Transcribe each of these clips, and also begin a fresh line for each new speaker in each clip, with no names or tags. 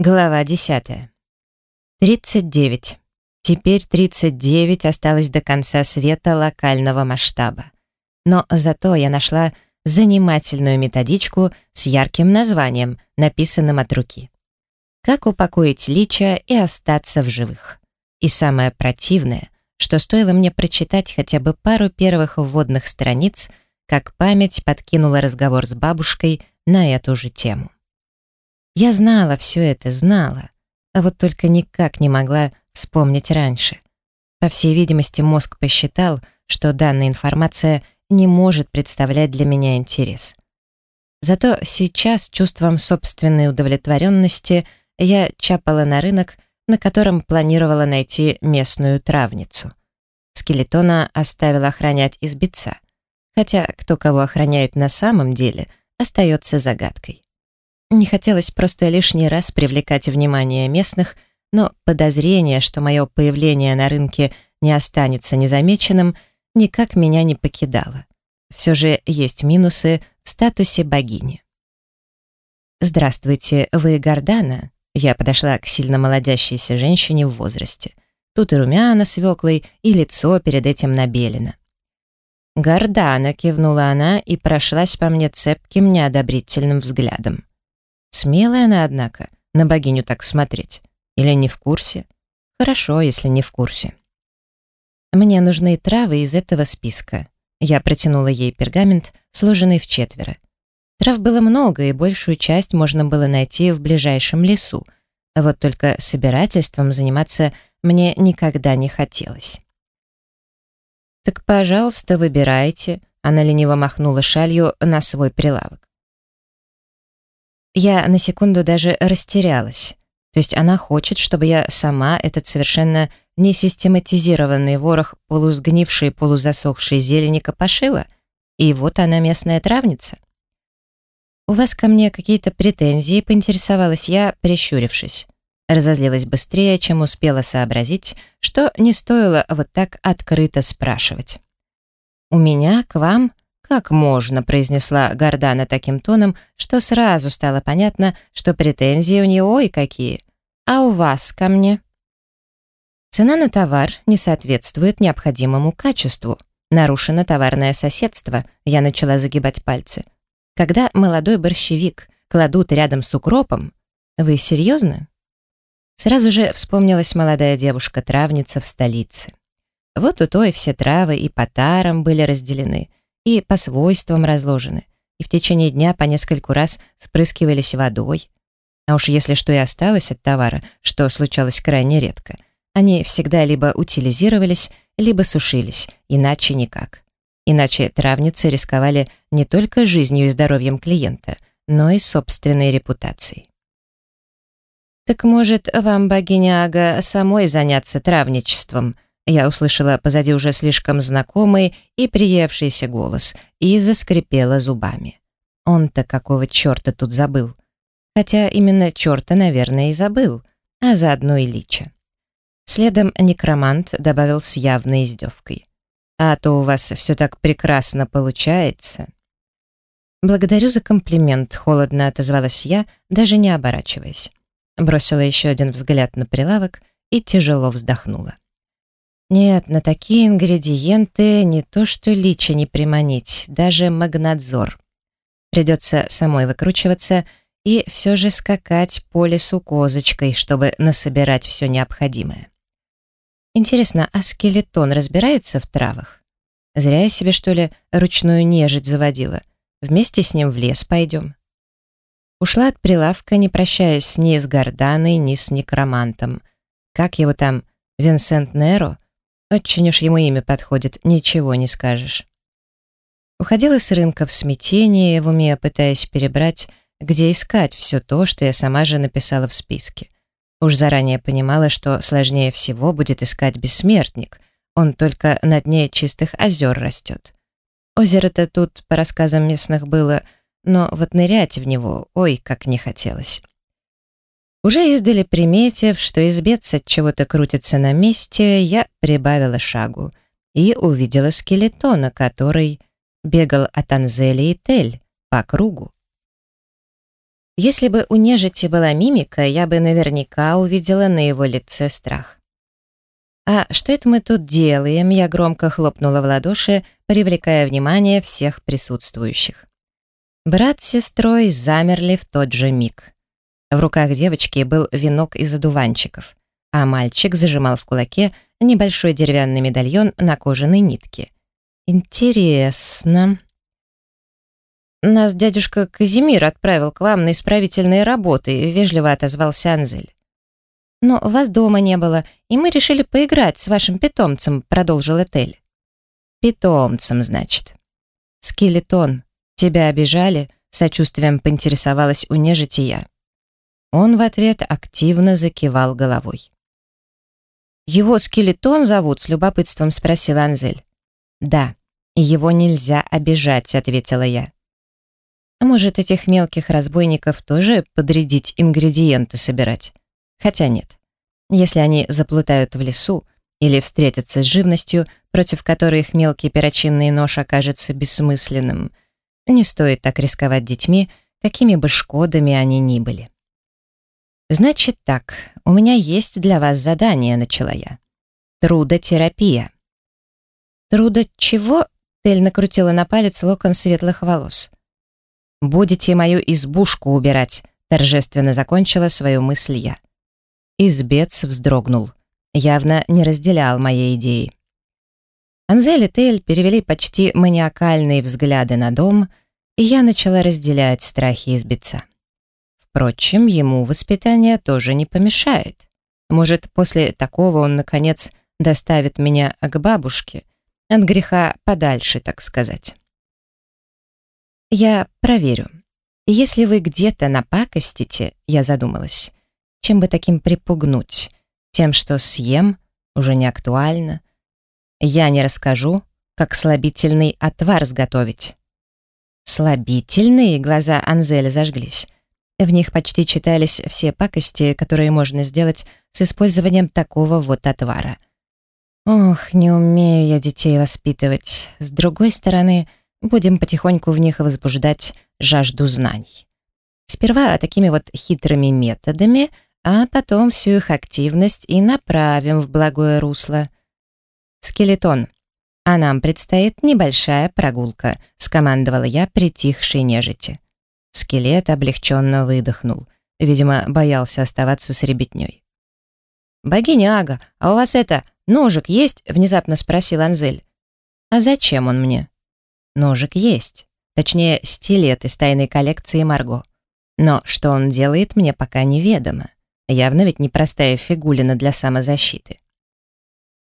Глава 10. 39. Теперь 39 осталось до конца света локального масштаба. Но зато я нашла занимательную методичку с ярким названием, написанным от руки. Как упокоить лича и остаться в живых. И самое противное, что стоило мне прочитать хотя бы пару первых вводных страниц, как память подкинула разговор с бабушкой на эту же тему. Я знала все это, знала, а вот только никак не могла вспомнить раньше. По всей видимости, мозг посчитал, что данная информация не может представлять для меня интерес. Зато сейчас чувством собственной удовлетворенности я чапала на рынок, на котором планировала найти местную травницу. Скелетона оставила охранять избица, хотя кто кого охраняет на самом деле, остается загадкой. Не хотелось просто лишний раз привлекать внимание местных, но подозрение, что мое появление на рынке не останется незамеченным, никак меня не покидало. Все же есть минусы в статусе богини. «Здравствуйте, вы Гордана?» Я подошла к сильно молодящейся женщине в возрасте. Тут и румяна свеклой, и лицо перед этим набелено. «Гордана», — кивнула она и прошлась по мне цепким, неодобрительным взглядом. Смелая она, однако, на богиню так смотреть. Или не в курсе? Хорошо, если не в курсе. Мне нужны травы из этого списка. Я протянула ей пергамент, сложенный в четверо. Трав было много, и большую часть можно было найти в ближайшем лесу. Вот только собирательством заниматься мне никогда не хотелось. «Так, пожалуйста, выбирайте», — она лениво махнула шалью на свой прилавок. Я на секунду даже растерялась. То есть она хочет, чтобы я сама этот совершенно несистематизированный ворох полусгнившей, полузасохшей зелени копошила? И вот она местная травница. «У вас ко мне какие-то претензии?» — поинтересовалась я, прищурившись. Разозлилась быстрее, чем успела сообразить, что не стоило вот так открыто спрашивать. «У меня к вам «Как можно?» — произнесла Гордана таким тоном, что сразу стало понятно, что претензии у нее ой какие. «А у вас ко мне?» Цена на товар не соответствует необходимому качеству. Нарушено товарное соседство, я начала загибать пальцы. Когда молодой борщевик кладут рядом с укропом, вы серьезно? Сразу же вспомнилась молодая девушка-травница в столице. Вот у той все травы и по тарам были разделены — и по свойствам разложены, и в течение дня по нескольку раз спрыскивались водой. А уж если что и осталось от товара, что случалось крайне редко, они всегда либо утилизировались, либо сушились, иначе никак. Иначе травницы рисковали не только жизнью и здоровьем клиента, но и собственной репутацией. «Так, может, вам, богиня Ага, самой заняться травничеством?» Я услышала позади уже слишком знакомый и приевшийся голос и заскрипела зубами. Он-то какого черта тут забыл? Хотя именно черта, наверное, и забыл, а заодно и лича. Следом некромант добавил с явной издевкой. «А то у вас все так прекрасно получается». «Благодарю за комплимент», — холодно отозвалась я, даже не оборачиваясь. Бросила еще один взгляд на прилавок и тяжело вздохнула. Нет, на такие ингредиенты не то что лича не приманить, даже магнадзор. Придется самой выкручиваться и все же скакать по лесу козочкой, чтобы насобирать все необходимое. Интересно, а скелетон разбирается в травах? Зря я себе, что ли, ручную нежить заводила. Вместе с ним в лес пойдем. Ушла от прилавка, не прощаясь ни с Горданой, ни с некромантом. Как его там, Винсент Неро? Очень уж ему имя подходит, ничего не скажешь. Уходила с рынка в смятение, в уме пытаясь перебрать, где искать все то, что я сама же написала в списке. Уж заранее понимала, что сложнее всего будет искать бессмертник. Он только на дне чистых озер растет. Озеро-то тут, по рассказам местных, было, но вот нырять в него, ой, как не хотелось. Уже издали приметив, что избец от чего-то крутится на месте, я прибавила шагу и увидела скелетона, который бегал от Анзели и Тель по кругу. Если бы у нежити была мимика, я бы наверняка увидела на его лице страх. «А что это мы тут делаем?» Я громко хлопнула в ладоши, привлекая внимание всех присутствующих. Брат с сестрой замерли в тот же миг. В руках девочки был венок из одуванчиков, а мальчик зажимал в кулаке небольшой деревянный медальон на кожаной нитке. «Интересно», «Нас дядюшка Казимир отправил к вам на исправительные работы», — вежливо отозвался Анзель. «Но вас дома не было, и мы решили поиграть с вашим питомцем», — продолжил Этель. «Питомцем, значит». «Скелетон, тебя обижали?» — сочувствием поинтересовалась у нежити я. Он в ответ активно закивал головой. «Его скелетон зовут?» — с любопытством спросил Анзель. «Да, его нельзя обижать», — ответила я. А может, этих мелких разбойников тоже подрядить ингредиенты собирать? Хотя нет. Если они заплутают в лесу или встретятся с живностью, против которой их мелкий перочинный нож окажется бессмысленным, не стоит так рисковать детьми, какими бы шкодами они ни были. «Значит так, у меня есть для вас задание», — начала я. «Трудотерапия». «Трудо чего?» — Тель накрутила на палец локон светлых волос. «Будете мою избушку убирать», — торжественно закончила свою мысль я. Избец вздрогнул. Явно не разделял моей идеи. Анзель и Тель перевели почти маниакальные взгляды на дом, и я начала разделять страхи избеца. Впрочем, ему воспитание тоже не помешает. Может, после такого он, наконец, доставит меня к бабушке, от греха подальше, так сказать. Я проверю. Если вы где-то напакостите, я задумалась, чем бы таким припугнуть? Тем, что съем, уже не актуально. Я не расскажу, как слабительный отвар сготовить. Слабительные глаза Анзеля зажглись. В них почти читались все пакости, которые можно сделать с использованием такого вот отвара. Ох, не умею я детей воспитывать. С другой стороны, Будем потихоньку в них возбуждать жажду знаний. Сперва такими вот хитрыми методами, а потом всю их активность и направим в благое русло. Скелетон. А нам предстоит небольшая прогулка, скомандовала я притихшей нежити. Скелет облегченно выдохнул. Видимо, боялся оставаться с ребятней. «Богиня Ага, а у вас это, ножик есть?» — внезапно спросил Анзель. «А зачем он мне?» Ножик есть. Точнее, стилет из тайной коллекции Марго. Но что он делает, мне пока неведомо. Явно ведь непростая фигулина для самозащиты.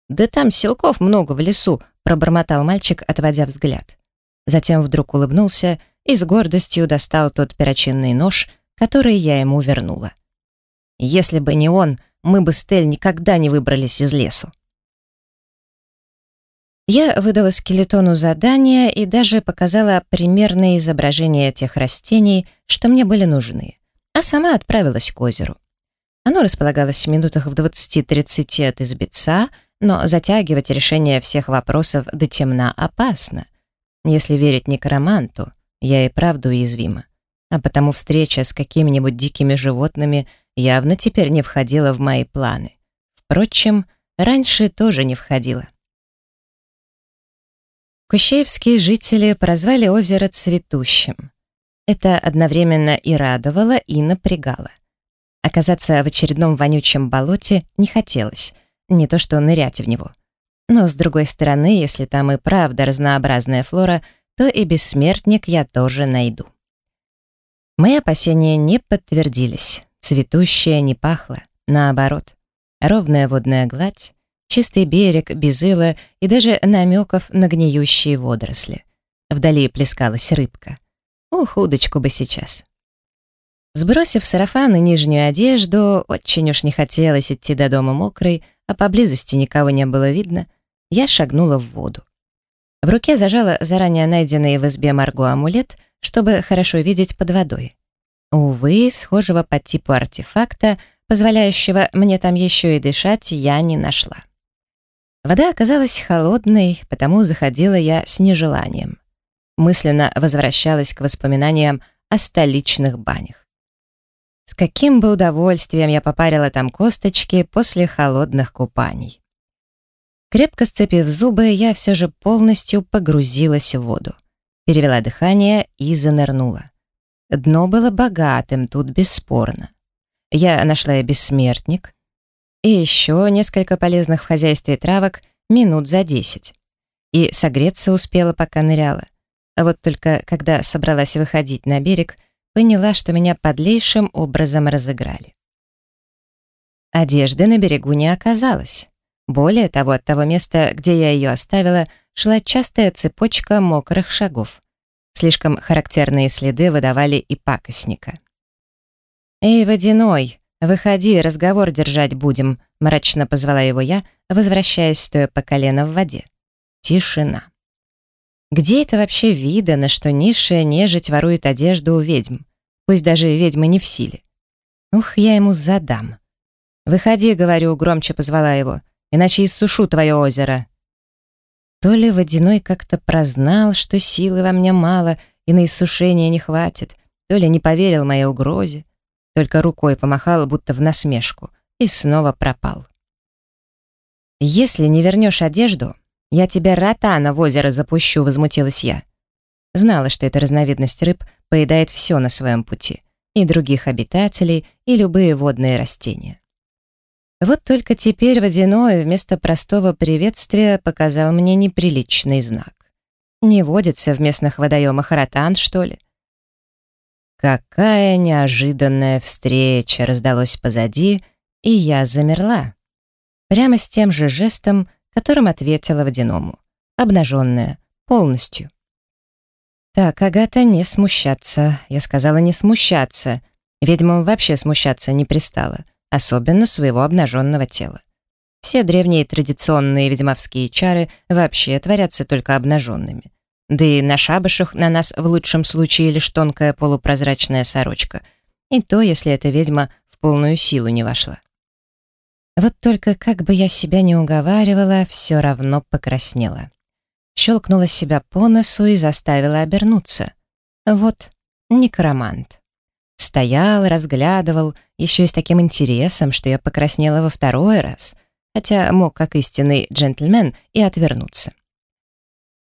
«Да там силков много в лесу», — пробормотал мальчик, отводя взгляд. Затем вдруг улыбнулся и с гордостью достал тот перочинный нож, который я ему вернула. «Если бы не он, мы бы с Тель никогда не выбрались из лесу». Я выдала скелетону задание и даже показала примерное изображение тех растений, что мне были нужны, а сама отправилась к озеру. Оно располагалось в минутах в 20-30 от избеца, но затягивать решение всех вопросов до темна опасно. Если верить некроманту, я и правда уязвима. А потому встреча с какими-нибудь дикими животными явно теперь не входила в мои планы. Впрочем, раньше тоже не входила. Кущеевские жители прозвали озеро цветущим. Это одновременно и радовало, и напрягало. Оказаться в очередном вонючем болоте не хотелось, не то что нырять в него. Но, с другой стороны, если там и правда разнообразная флора, то и бессмертник я тоже найду. Мои опасения не подтвердились. Цветущее не пахло, наоборот. Ровная водная гладь, чистый берег, без ила и даже намеков на гниющие водоросли. Вдали плескалась рыбка. Ух, удочку бы сейчас. Сбросив сарафан и нижнюю одежду, очень уж не хотелось идти до дома мокрой, а поблизости никого не было видно, я шагнула в воду. В руке зажала заранее найденный в избе Марго амулет, чтобы хорошо видеть под водой. Увы, схожего по типу артефакта, позволяющего мне там еще и дышать, я не нашла. Вода оказалась холодной, потому заходила я с нежеланием. Мысленно возвращалась к воспоминаниям о столичных банях. С каким бы удовольствием я попарила там косточки после холодных купаний. Крепко сцепив зубы, я все же полностью погрузилась в воду. Перевела дыхание и занырнула. Дно было богатым, тут бесспорно. Я нашла и бессмертник, и еще несколько полезных в хозяйстве травок минут за десять. И согреться успела, пока ныряла. А вот только когда собралась выходить на берег, поняла, что меня подлейшим образом разыграли. Одежды на берегу не оказалось. Более того, от того места, где я ее оставила, шла частая цепочка мокрых шагов. Слишком характерные следы выдавали и пакостника. «Эй, водяной, выходи, разговор держать будем», мрачно позвала его я, возвращаясь, стоя по колено в воде. Тишина. Где это вообще видано, что низшая нежить ворует одежду у ведьм? Пусть даже ведьмы не в силе. Ух, я ему задам. «Выходи», — говорю, громче позвала его, «иначе иссушу твое озеро». То ли Водяной как-то прознал, что силы во мне мало и на иссушение не хватит, то ли не поверил моей угрозе, только рукой помахал, будто в насмешку, и снова пропал. «Если не вернешь одежду, «Я тебя ротана в озеро запущу», — возмутилась я. Знала, что эта разновидность рыб поедает все на своем пути, и других обитателей, и любые водные растения. Вот только теперь водяное вместо простого приветствия показал мне неприличный знак. Не водится в местных водоемах ротан, что ли? Какая неожиданная встреча раздалось позади, и я замерла. Прямо с тем же жестом, которым ответила водяному. Обнаженная, полностью. «Так, Агата, не смущаться. Я сказала не смущаться. Ведьмам вообще смущаться не пристало, особенно своего обнаженного тела. Все древние традиционные ведьмовские чары вообще творятся только обнаженными. Да и на шабашах на нас в лучшем случае лишь тонкая полупрозрачная сорочка. И то, если эта ведьма в полную силу не вошла. Вот только как бы я себя не уговаривала, все равно покраснела. Щелкнула себя по носу и заставила обернуться. Вот, некромант. Стоял, разглядывал, еще и с таким интересом, что я покраснела во второй раз, хотя мог, как истинный джентльмен, и отвернуться.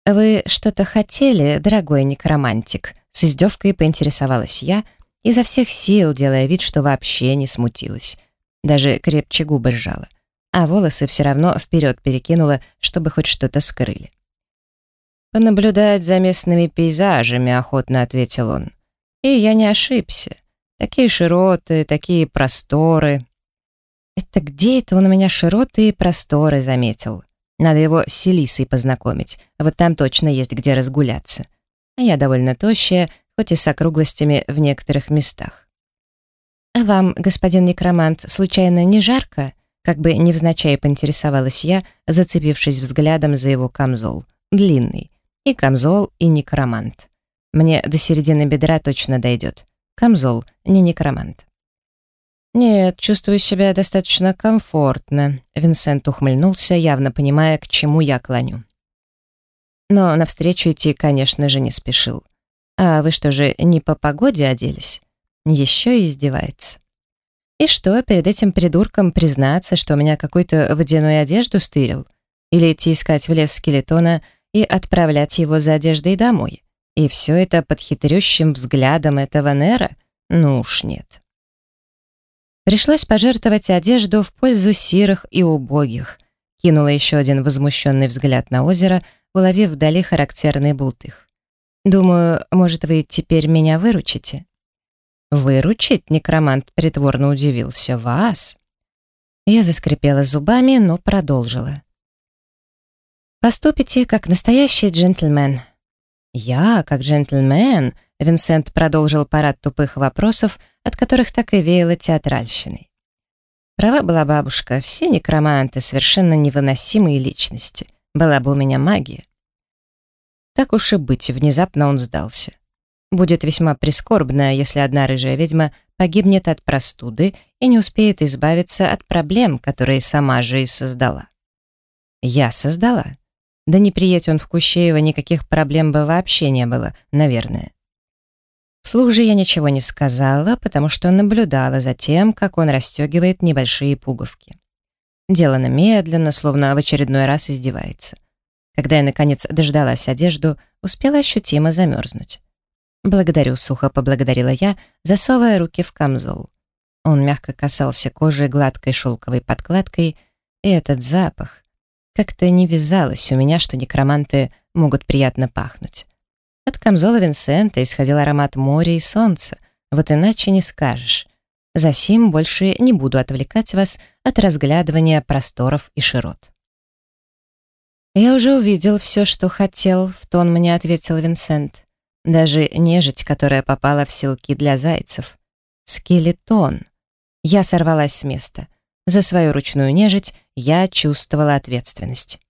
«Вы что-то хотели, дорогой некромантик?» С издевкой поинтересовалась я, изо всех сил делая вид, что вообще не смутилась даже крепче губы сжала, а волосы все равно вперед перекинула, чтобы хоть что-то скрыли. «Понаблюдать за местными пейзажами», — охотно ответил он. «И я не ошибся. Такие широты, такие просторы». «Это где это он у меня широты и просторы заметил? Надо его с Селисой познакомить, вот там точно есть где разгуляться. А я довольно тощая, хоть и с округлостями в некоторых местах. «А вам, господин некромант, случайно не жарко?» Как бы невзначай поинтересовалась я, зацепившись взглядом за его камзол. Длинный. И камзол, и некромант. Мне до середины бедра точно дойдет. Камзол, не некромант. «Нет, чувствую себя достаточно комфортно», — Винсент ухмыльнулся, явно понимая, к чему я клоню. Но навстречу идти, конечно же, не спешил. «А вы что же, не по погоде оделись?» Еще и издевается. И что, перед этим придурком признаться, что у меня какую-то водяную одежду стырил? Или идти искать в лес скелетона и отправлять его за одеждой домой? И все это под хитрющим взглядом этого Нера? Ну уж нет. Пришлось пожертвовать одежду в пользу сирых и убогих. Кинула еще один возмущенный взгляд на озеро, уловив вдали характерный бултых. Думаю, может, вы теперь меня выручите? «Выручить?» — некромант притворно удивился. «Вас?» Я заскрипела зубами, но продолжила. «Поступите как настоящий джентльмен». «Я, как джентльмен?» — Винсент продолжил парад тупых вопросов, от которых так и веяло театральщиной. Права была бабушка, все некроманты совершенно невыносимые личности. Была бы у меня магия. Так уж и быть, внезапно он сдался. Будет весьма прискорбно, если одна рыжая ведьма погибнет от простуды и не успеет избавиться от проблем, которые сама же и создала. Я создала? Да не приедь он в Кущеево, никаких проблем бы вообще не было, наверное. Вслух же я ничего не сказала, потому что наблюдала за тем, как он расстегивает небольшие пуговки. Делано медленно, словно в очередной раз издевается. Когда я, наконец, дождалась одежду, успела ощутимо замерзнуть. «Благодарю», — сухо поблагодарила я, засовывая руки в камзол. Он мягко касался кожи гладкой шелковой подкладкой, и этот запах как-то не вязалось у меня, что некроманты могут приятно пахнуть. От камзола Винсента исходил аромат моря и солнца, вот иначе не скажешь. Засим больше не буду отвлекать вас от разглядывания просторов и широт. «Я уже увидел все, что хотел», — в тон мне ответил Винсент. «Даже нежить, которая попала в селки для зайцев. Скелетон». Я сорвалась с места. За свою ручную нежить я чувствовала ответственность.